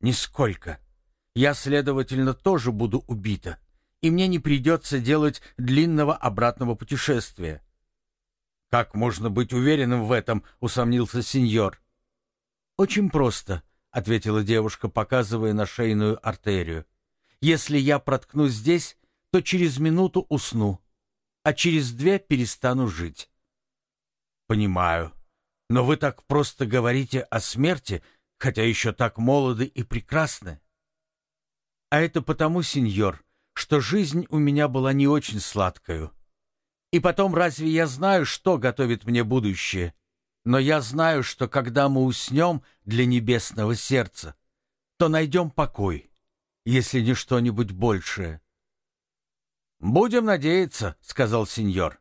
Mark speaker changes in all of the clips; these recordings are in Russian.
Speaker 1: Нисколько. Я, следовательно, тоже буду убита, и мне не придется делать длинного обратного путешествия. «Как можно быть уверенным в этом?» — усомнился сеньор. «Очень просто», — ответила девушка, показывая на шейную артерию. «Если я проткну здесь, то через минуту усну, а через две перестану жить». «Понимаю. Но вы так просто говорите о смерти, хотя еще так молоды и прекрасны». «А это потому, сеньор, что жизнь у меня была не очень сладкою. И потом, разве я знаю, что готовит мне будущее? Но я знаю, что когда мы уснем для небесного сердца, то найдем покой, если не что-нибудь большее. «Будем надеяться», — сказал сеньор.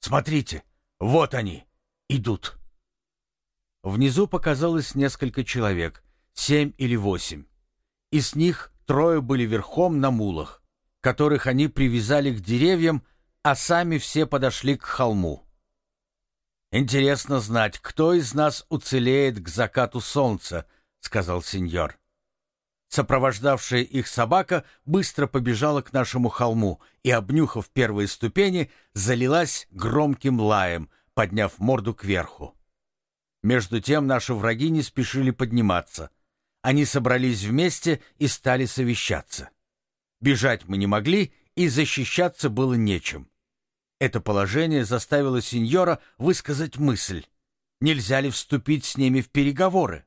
Speaker 1: «Смотрите, вот они, идут». Внизу показалось несколько человек, семь или восемь. Из них трое были верхом на мулах, которых они привязали к деревьям а сами все подошли к холму. «Интересно знать, кто из нас уцелеет к закату солнца», — сказал сеньор. Сопровождавшая их собака быстро побежала к нашему холму и, обнюхав первые ступени, залилась громким лаем, подняв морду кверху. Между тем наши враги не спешили подниматься. Они собрались вместе и стали совещаться. Бежать мы не могли, и защищаться было нечем. Это положение заставило сеньора высказать мысль. Нельзя ли вступить с ними в переговоры?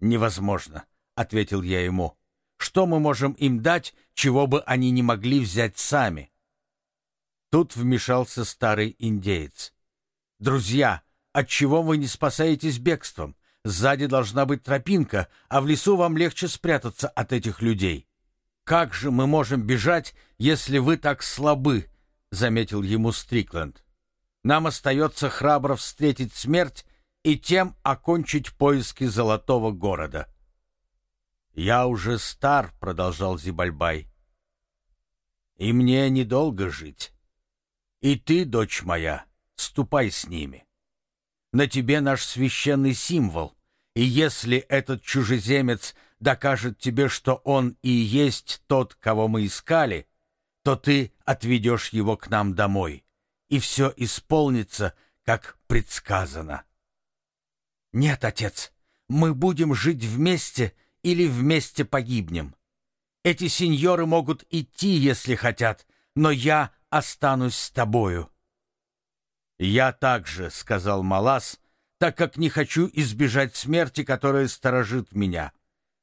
Speaker 1: «Невозможно», — ответил я ему. «Что мы можем им дать, чего бы они не могли взять сами?» Тут вмешался старый индеец. «Друзья, отчего вы не спасаетесь бегством? Сзади должна быть тропинка, а в лесу вам легче спрятаться от этих людей. Как же мы можем бежать, если вы так слабы?» заметил ему Стрикленд. Нам остается храбро встретить смерть и тем окончить поиски золотого города. Я уже стар, продолжал Зибальбай. И мне недолго жить. И ты, дочь моя, ступай с ними. На тебе наш священный символ, и если этот чужеземец докажет тебе, что он и есть тот, кого мы искали, то ты отведешь его к нам домой, и все исполнится, как предсказано. Нет, отец, мы будем жить вместе или вместе погибнем. Эти сеньоры могут идти, если хотят, но я останусь с тобою. Я также, сказал Малас, так как не хочу избежать смерти, которая сторожит меня.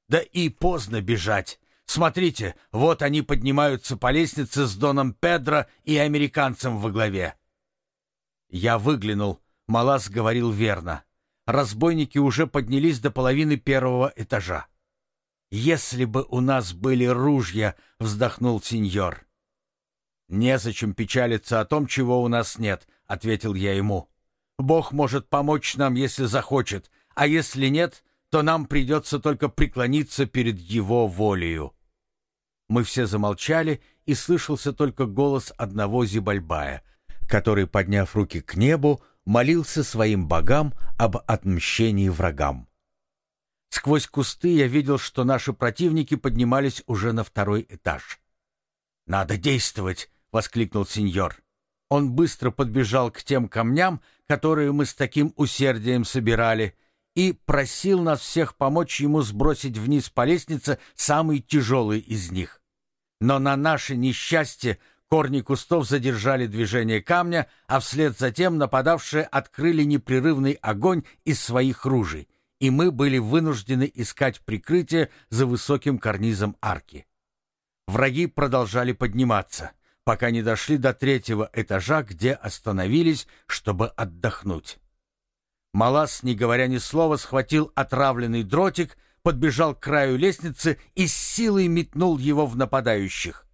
Speaker 1: Да и поздно бежать. Смотрите, вот они поднимаются по лестнице с Доном Педро и американцем во главе. Я выглянул. Малас говорил верно. Разбойники уже поднялись до половины первого этажа. «Если бы у нас были ружья», — вздохнул сеньор. «Незачем печалиться о том, чего у нас нет», — ответил я ему. «Бог может помочь нам, если захочет, а если нет, то нам придется только преклониться перед Его волею». Мы все замолчали, и слышался только голос одного Зибальбая, который, подняв руки к небу, молился своим богам об отмщении врагам. Сквозь кусты я видел, что наши противники поднимались уже на второй этаж. «Надо действовать!» — воскликнул сеньор. Он быстро подбежал к тем камням, которые мы с таким усердием собирали, и просил нас всех помочь ему сбросить вниз по лестнице самый тяжелый из них. Но на наше несчастье корни кустов задержали движение камня, а вслед за тем нападавшие открыли непрерывный огонь из своих ружей, и мы были вынуждены искать прикрытие за высоким карнизом арки. Враги продолжали подниматься, пока не дошли до третьего этажа, где остановились, чтобы отдохнуть. Малас, не говоря ни слова, схватил отравленный дротик — подбежал к краю лестницы и с силой метнул его в нападающих.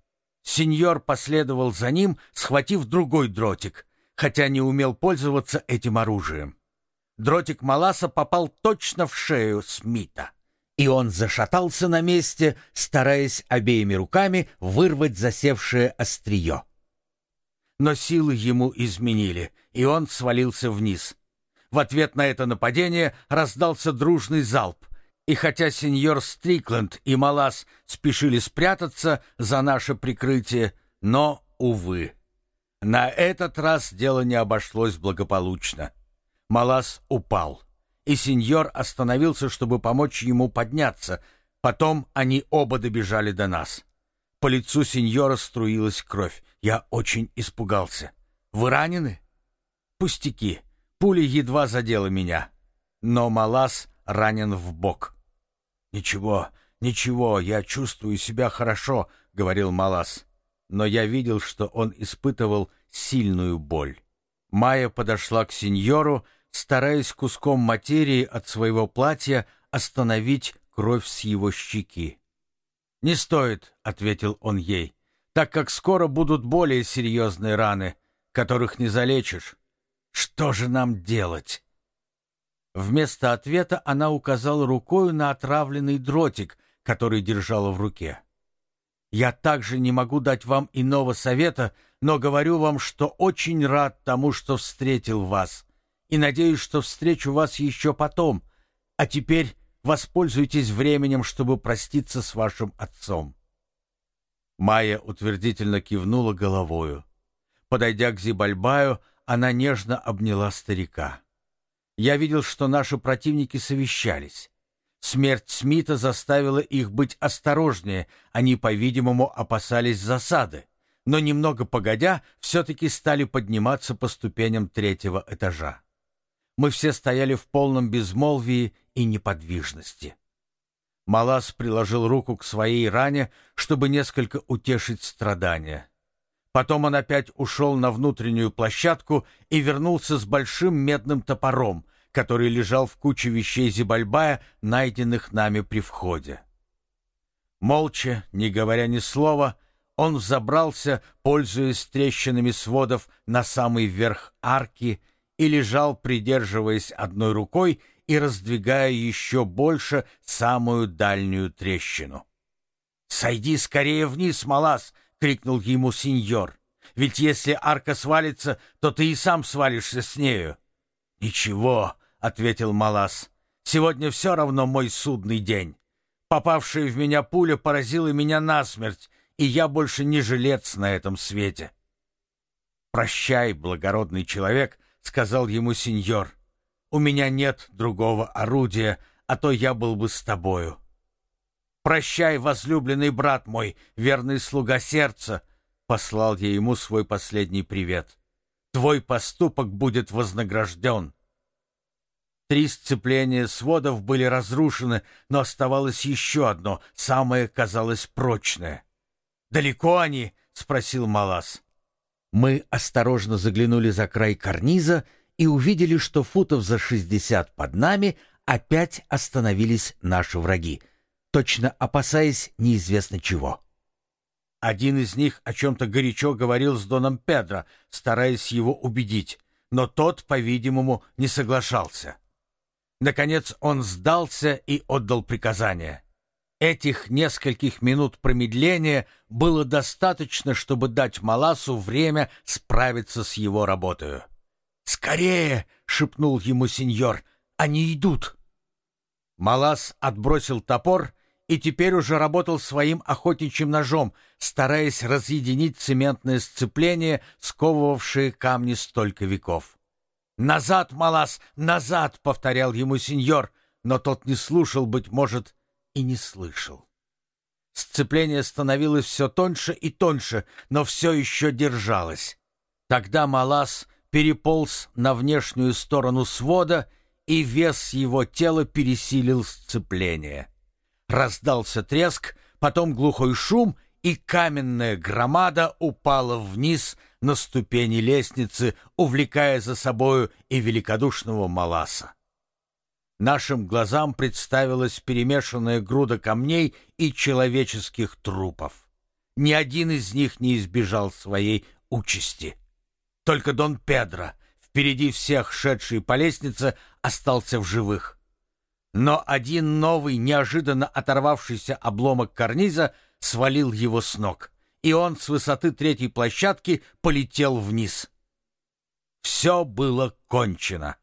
Speaker 1: Сеньор последовал за ним, схватив другой дротик, хотя не умел пользоваться этим оружием. Дротик Маласа попал точно в шею Смита, и он зашатался на месте, стараясь обеими руками вырвать засевшее острие. Но силы ему изменили, и он свалился вниз. В ответ на это нападение раздался дружный залп — И хотя сеньор Стрикленд и Малас спешили спрятаться за наше прикрытие, но, увы, на этот раз дело не обошлось благополучно. Малас упал, и сеньор остановился, чтобы помочь ему подняться. Потом они оба добежали до нас. По лицу сеньора струилась кровь. Я очень испугался. «Вы ранены?» «Пустяки. Пуля едва задела меня. Но Малас ранен в бок». «Ничего, ничего, я чувствую себя хорошо», — говорил Малас. Но я видел, что он испытывал сильную боль. Майя подошла к сеньору, стараясь куском материи от своего платья остановить кровь с его щеки. «Не стоит», — ответил он ей, «так как скоро будут более серьезные раны, которых не залечишь. Что же нам делать?» Вместо ответа она указала рукою на отравленный дротик, который держала в руке. «Я также не могу дать вам иного совета, но говорю вам, что очень рад тому, что встретил вас, и надеюсь, что встречу вас еще потом. А теперь воспользуйтесь временем, чтобы проститься с вашим отцом». Майя утвердительно кивнула головою. Подойдя к Зибальбаю, она нежно обняла старика. Я видел, что наши противники совещались. Смерть Смита заставила их быть осторожнее, они, по-видимому, опасались засады, но немного погодя, все-таки стали подниматься по ступеням третьего этажа. Мы все стояли в полном безмолвии и неподвижности. Малас приложил руку к своей ране, чтобы несколько утешить страдания. Потом он опять ушел на внутреннюю площадку и вернулся с большим медным топором, который лежал в куче вещей Зибальбая, найденных нами при входе. Молча, не говоря ни слова, он взобрался, пользуясь трещинами сводов, на самый верх арки и лежал, придерживаясь одной рукой и раздвигая еще больше самую дальнюю трещину. «Сойди скорее вниз, Малас!» — крикнул ему сеньор. «Ведь если арка свалится, то ты и сам свалишься с нею». «Ничего», — ответил Малас, — «сегодня все равно мой судный день. Попавшая в меня пуля поразила меня насмерть, и я больше не жилец на этом свете». «Прощай, благородный человек», — сказал ему сеньор. «У меня нет другого орудия, а то я был бы с тобою». «Прощай, возлюбленный брат мой, верный слуга сердца!» Послал я ему свой последний привет. «Твой поступок будет вознагражден!» Три сцепления сводов были разрушены, но оставалось еще одно, самое, казалось, прочное. «Далеко они?» — спросил Малас. Мы осторожно заглянули за край карниза и увидели, что футов за шестьдесят под нами опять остановились наши враги — точно опасаясь неизвестно чего. Один из них о чем-то горячо говорил с Доном Педро, стараясь его убедить, но тот, по-видимому, не соглашался. Наконец он сдался и отдал приказание. Этих нескольких минут промедления было достаточно, чтобы дать Маласу время справиться с его работой. «Скорее!» — шепнул ему сеньор. «Они идут!» Малас отбросил топор и теперь уже работал своим охотничьим ножом, стараясь разъединить цементное сцепление, сковывавшее камни столько веков. «Назад, Малас, назад!» — повторял ему сеньор, но тот не слушал, быть может, и не слышал. Сцепление становилось все тоньше и тоньше, но все еще держалось. Тогда Малас переполз на внешнюю сторону свода, и вес его тела пересилил сцепление. Раздался треск, потом глухой шум, и каменная громада упала вниз на ступени лестницы, увлекая за собою и великодушного Маласа. Нашим глазам представилась перемешанная груда камней и человеческих трупов. Ни один из них не избежал своей участи. Только Дон Педро, впереди всех шедший по лестнице, остался в живых. Но один новый, неожиданно оторвавшийся обломок карниза свалил его с ног, и он с высоты третьей площадки полетел вниз. Все было кончено.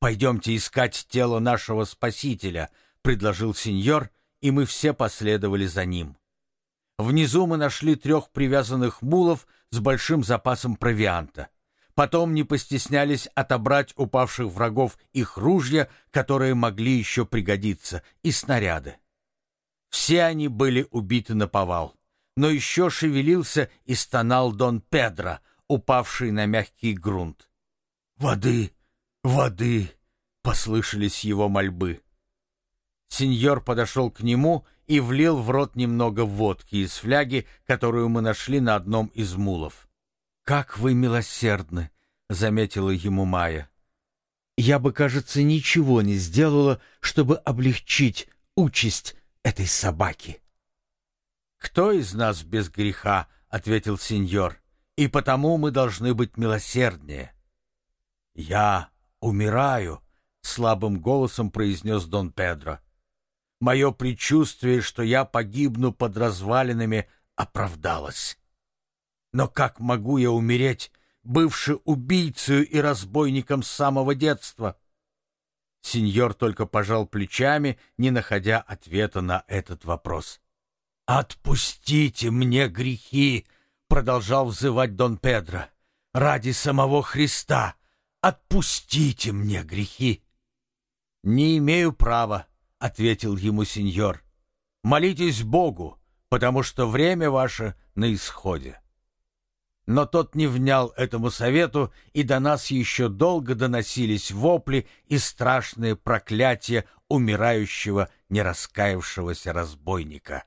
Speaker 1: «Пойдемте искать тело нашего Спасителя», — предложил сеньор, и мы все последовали за ним. Внизу мы нашли трех привязанных мулов с большим запасом провианта. Потом не постеснялись отобрать упавших врагов их ружья, которые могли еще пригодиться, и снаряды. Все они были убиты на повал. Но еще шевелился и стонал Дон Педро, упавший на мягкий грунт. «Воды! Воды!» — послышались его мольбы. Сеньор подошел к нему и влил в рот немного водки из фляги, которую мы нашли на одном из мулов. «Как вы милосердны!» — заметила ему Майя. «Я бы, кажется, ничего не сделала, чтобы облегчить участь этой собаки». «Кто из нас без греха?» — ответил сеньор. «И потому мы должны быть милосерднее». «Я умираю», — слабым голосом произнес Дон Педро. Мое предчувствие, что я погибну под развалинами, оправдалось. Но как могу я умереть, бывший убийцей и разбойником с самого детства? Сеньор только пожал плечами, не находя ответа на этот вопрос. «Отпустите мне грехи!» — продолжал взывать Дон Педро. «Ради самого Христа! Отпустите мне грехи!» «Не имею права», — ответил ему сеньор. «Молитесь Богу, потому что время ваше на исходе». Но тот не внял этому совету, и до нас еще долго доносились вопли и страшные проклятия умирающего, не раскаявшегося разбойника.